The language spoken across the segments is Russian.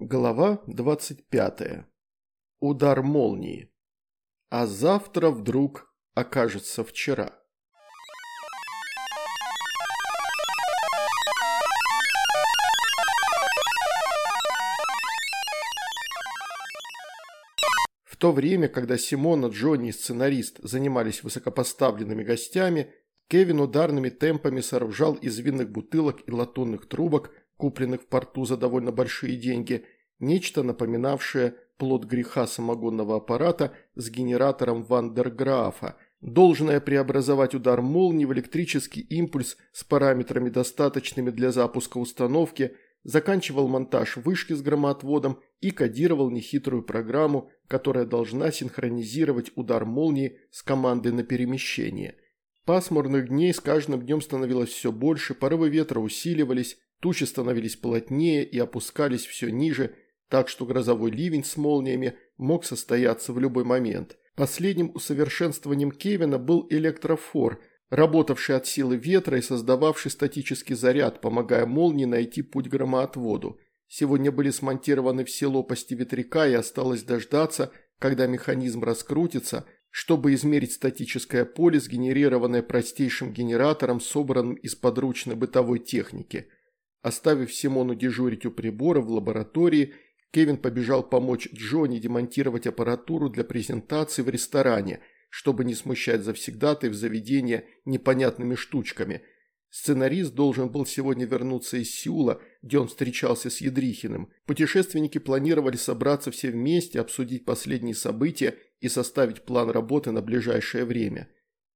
Глава 25. Удар молнии. А завтра вдруг окажется вчера. В то время, когда Симона, Джонни и сценарист занимались высокопоставленными гостями, Кевин ударными темпами сооружал из винных бутылок и латунных трубок купленных в порту за довольно большие деньги, нечто напоминавшее плод греха самогонного аппарата с генератором Вандерграфа, должное преобразовать удар молнии в электрический импульс с параметрами, достаточными для запуска установки, заканчивал монтаж вышки с громоотводом и кодировал нехитрую программу, которая должна синхронизировать удар молнии с командой на перемещение. Пасмурных дней с каждым днем становилось все больше, порывы ветра усиливались, Тучи становились плотнее и опускались все ниже, так что грозовой ливень с молниями мог состояться в любой момент. Последним усовершенствованием Кевина был электрофор, работавший от силы ветра и создававший статический заряд, помогая молнии найти путь громоотводу. Сегодня были смонтированы все лопасти ветряка и осталось дождаться, когда механизм раскрутится, чтобы измерить статическое поле, сгенерированное простейшим генератором, собранным из подручной бытовой техники – Оставив Симону дежурить у прибора в лаборатории, Кевин побежал помочь Джонни демонтировать аппаратуру для презентации в ресторане, чтобы не смущать завсегдатой в заведение непонятными штучками. Сценарист должен был сегодня вернуться из Сеула, где он встречался с Ядрихиным. Путешественники планировали собраться все вместе, обсудить последние события и составить план работы на ближайшее время.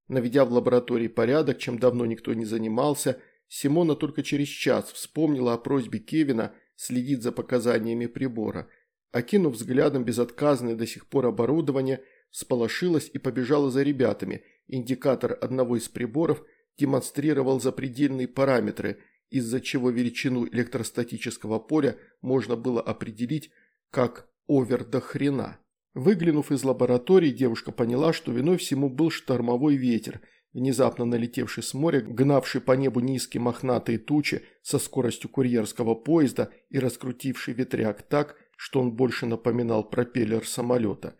Наведя в лаборатории порядок, чем давно никто не занимался – Симона только через час вспомнила о просьбе Кевина следить за показаниями прибора. Окинув взглядом безотказное до сих пор оборудование, сполошилась и побежала за ребятами. Индикатор одного из приборов демонстрировал запредельные параметры, из-за чего величину электростатического поля можно было определить как овер до хрена. Выглянув из лаборатории, девушка поняла, что виной всему был штормовой ветер – внезапно налетевший с моря, гнавший по небу низкие мохнатые тучи со скоростью курьерского поезда и раскрутивший ветряк так, что он больше напоминал пропеллер самолета.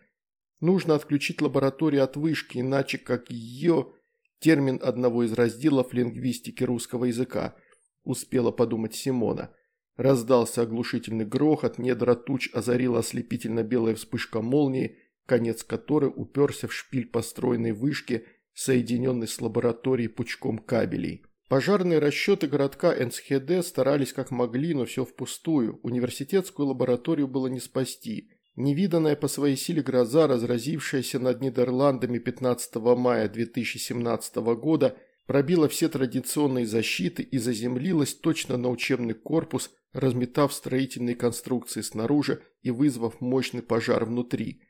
Нужно отключить лабораторию от вышки, иначе как ее... Термин одного из разделов лингвистики русского языка, успела подумать Симона. Раздался оглушительный грохот, недра туч озарила ослепительно белая вспышка молнии, конец которой уперся в шпиль построенной вышки соединенный с лабораторией пучком кабелей. Пожарные расчеты городка Энсхеде старались как могли, но все впустую. Университетскую лабораторию было не спасти. Невиданная по своей силе гроза, разразившаяся над Нидерландами 15 мая 2017 года, пробила все традиционные защиты и заземлилась точно на учебный корпус, разметав строительные конструкции снаружи и вызвав мощный пожар внутри.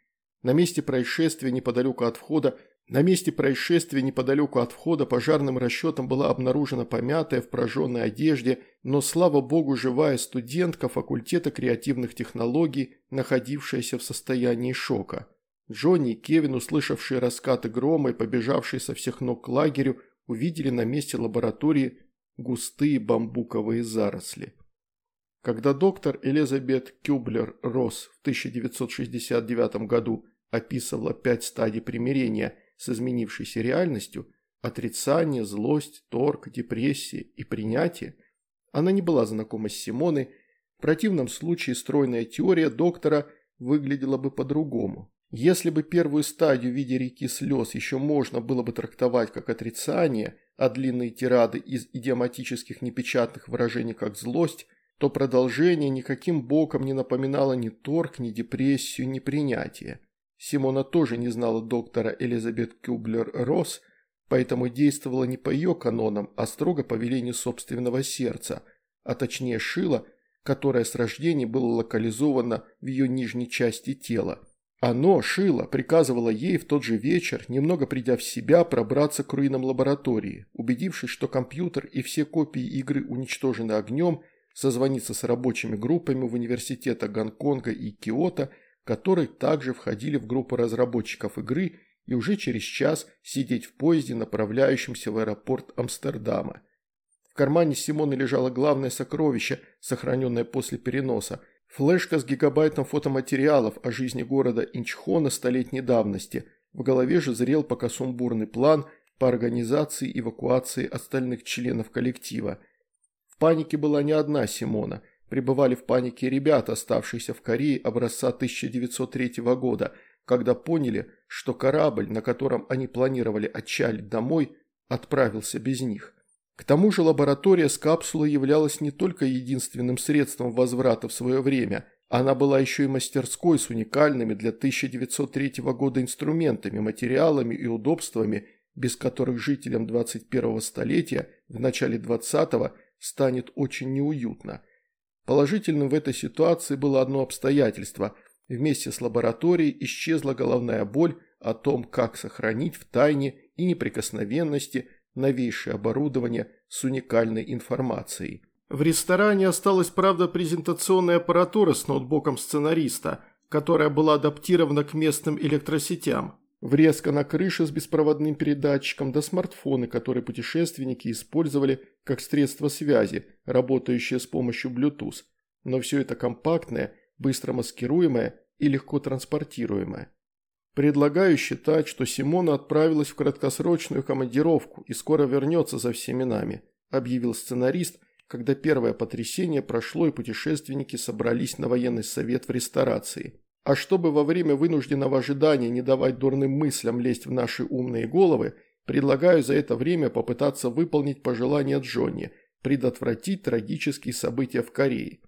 На месте происшествия неподалеку от входа на месте происшествия неподалеку от входа пожарным расчетом была обнаружена помятая в прожженной одежде, но, слава богу, живая студентка факультета креативных технологий, находившаяся в состоянии шока. Джонни и Кевин, услышавшие раскаты грома и побежавшие со всех ног к лагерю, увидели на месте лаборатории густые бамбуковые заросли. Когда доктор Элизабет Кюблер-Росс в 1969 году описывала пять стадий примирения – с изменившейся реальностью, отрицание, злость, торг, депрессия и принятие, она не была знакома с Симоной, в противном случае стройная теория доктора выглядела бы по-другому. Если бы первую стадию в виде реки слез еще можно было бы трактовать как отрицание, а длинные тирады из идиоматических непечатных выражений как злость, то продолжение никаким боком не напоминало ни торг, ни депрессию, ни принятие. Симона тоже не знала доктора Элизабет Кюблер-Росс, поэтому действовала не по ее канонам, а строго по велению собственного сердца, а точнее шила, которое с рождения было локализовано в ее нижней части тела. Оно, Шило, приказывало ей в тот же вечер, немного придя в себя, пробраться к руинам лаборатории. Убедившись, что компьютер и все копии игры уничтожены огнем, созвониться с рабочими группами в университета Гонконга и Киото – которые также входили в группу разработчиков игры и уже через час сидеть в поезде, направляющемся в аэропорт Амстердама. В кармане Симоны лежало главное сокровище, сохраненное после переноса – Флешка с гигабайтом фотоматериалов о жизни города Инчхона столетней давности. В голове же зрел пока сумбурный план по организации эвакуации остальных членов коллектива. В панике была не одна Симона. Пребывали в панике ребята, оставшиеся в Корее образца 1903 года, когда поняли, что корабль, на котором они планировали отчалить домой, отправился без них. К тому же лаборатория с капсулой являлась не только единственным средством возврата в свое время, она была еще и мастерской с уникальными для 1903 года инструментами, материалами и удобствами, без которых жителям 21 столетия в начале 20-го станет очень неуютно. Положительным в этой ситуации было одно обстоятельство. Вместе с лабораторией исчезла головная боль о том, как сохранить в тайне и неприкосновенности новейшее оборудование с уникальной информацией. В ресторане осталась, правда, презентационная аппаратура с ноутбуком сценариста, которая была адаптирована к местным электросетям. Врезка на крыше с беспроводным передатчиком до смартфоны, которые путешественники использовали как средство связи, работающее с помощью Bluetooth. Но все это компактное, быстро маскируемое и легко транспортируемое. Предлагаю считать, что Симона отправилась в краткосрочную командировку и скоро вернется за всеми нами», – объявил сценарист, когда первое потрясение прошло и путешественники собрались на военный совет в ресторации. А чтобы во время вынужденного ожидания не давать дурным мыслям лезть в наши умные головы, предлагаю за это время попытаться выполнить пожелание Джонни – предотвратить трагические события в Корее.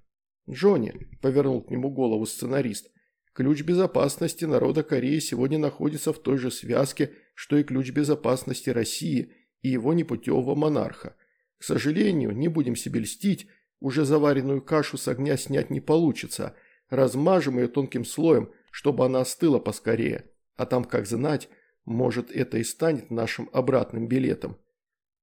«Джонни», – повернул к нему голову сценарист, Ключ безопасности народа Кореи сегодня находится в той же связке, что и ключ безопасности России и его непутевого монарха. К сожалению, не будем себе льстить, уже заваренную кашу с огня снять не получится. Размажем ее тонким слоем, чтобы она остыла поскорее. А там, как знать, может это и станет нашим обратным билетом.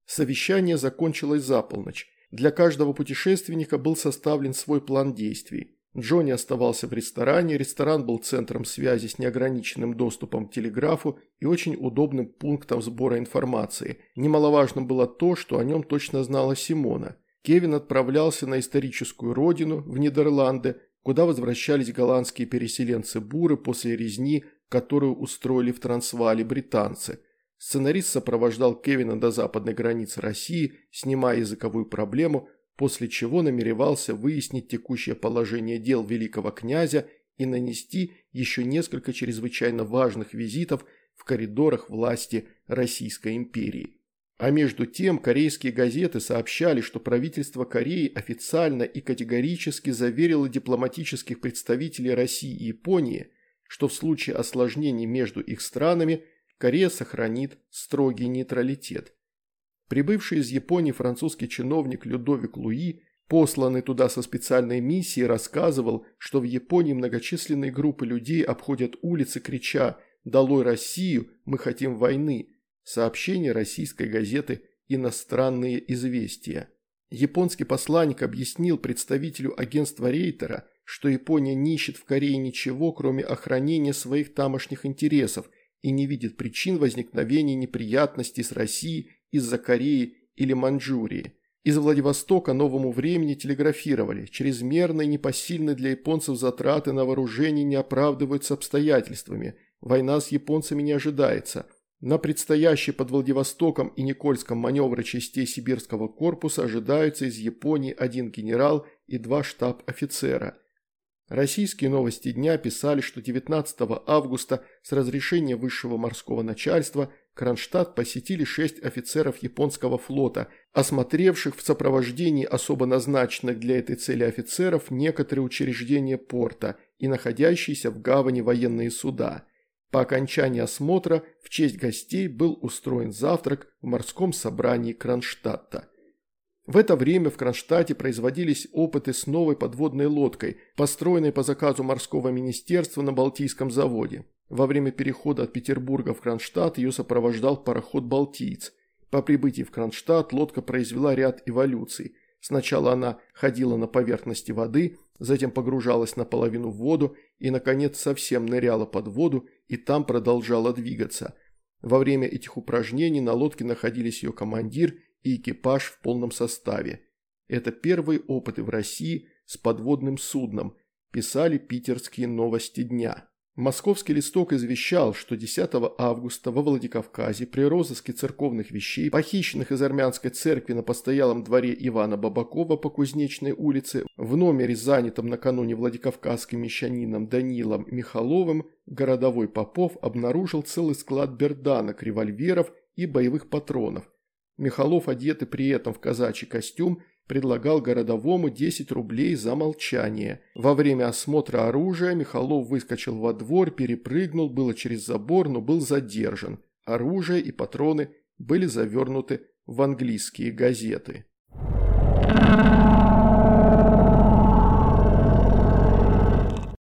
Совещание закончилось за полночь. Для каждого путешественника был составлен свой план действий. Джонни оставался в ресторане, ресторан был центром связи с неограниченным доступом к телеграфу и очень удобным пунктом сбора информации. Немаловажным было то, что о нем точно знала Симона. Кевин отправлялся на историческую родину, в Нидерланды, куда возвращались голландские переселенцы-буры после резни, которую устроили в Трансвале британцы. Сценарист сопровождал Кевина до западной границы России, снимая языковую проблему – после чего намеревался выяснить текущее положение дел великого князя и нанести еще несколько чрезвычайно важных визитов в коридорах власти Российской империи. А между тем корейские газеты сообщали, что правительство Кореи официально и категорически заверило дипломатических представителей России и Японии, что в случае осложнений между их странами Корея сохранит строгий нейтралитет. Прибывший из Японии французский чиновник Людовик Луи, посланный туда со специальной миссией, рассказывал, что в Японии многочисленные группы людей обходят улицы, крича «Долой Россию! Мы хотим войны!» Сообщение российской газеты «Иностранные известия». Японский посланник объяснил представителю агентства Рейтера, что Япония не ищет в Корее ничего, кроме охранения своих тамошних интересов и не видит причин возникновения неприятностей с Россией из-за Кореи или Маньчжурии. Из Владивостока новому времени телеграфировали. Чрезмерные непосильные для японцев затраты на вооружение не оправдываются обстоятельствами. Война с японцами не ожидается. На предстоящий под Владивостоком и Никольском маневры частей Сибирского корпуса ожидаются из Японии один генерал и два штаб-офицера. Российские новости дня писали, что 19 августа с разрешения высшего морского начальства Кронштадт посетили шесть офицеров японского флота, осмотревших в сопровождении особо назначенных для этой цели офицеров некоторые учреждения порта и находящиеся в гавани военные суда. По окончании осмотра в честь гостей был устроен завтрак в морском собрании Кронштадта. В это время в Кронштадте производились опыты с новой подводной лодкой, построенной по заказу морского министерства на Балтийском заводе. Во время перехода от Петербурга в Кронштадт ее сопровождал пароход «Балтиец». По прибытии в Кронштадт лодка произвела ряд эволюций. Сначала она ходила на поверхности воды, затем погружалась наполовину в воду и, наконец, совсем ныряла под воду и там продолжала двигаться. Во время этих упражнений на лодке находились ее командир и экипаж в полном составе. Это первые опыты в России с подводным судном – писали питерские новости дня. Московский листок извещал, что 10 августа во Владикавказе при розыске церковных вещей, похищенных из армянской церкви на постоялом дворе Ивана Бабакова по Кузнечной улице, в номере, занятом накануне Владикавказским мещанином Данилом Михаловым, городовой Попов обнаружил целый склад берданок, револьверов и боевых патронов. Михалов, одетый при этом в казачий костюм, предлагал городовому 10 рублей за молчание. Во время осмотра оружия Михалов выскочил во двор, перепрыгнул было через забор, но был задержан. Оружие и патроны были завернуты в английские газеты.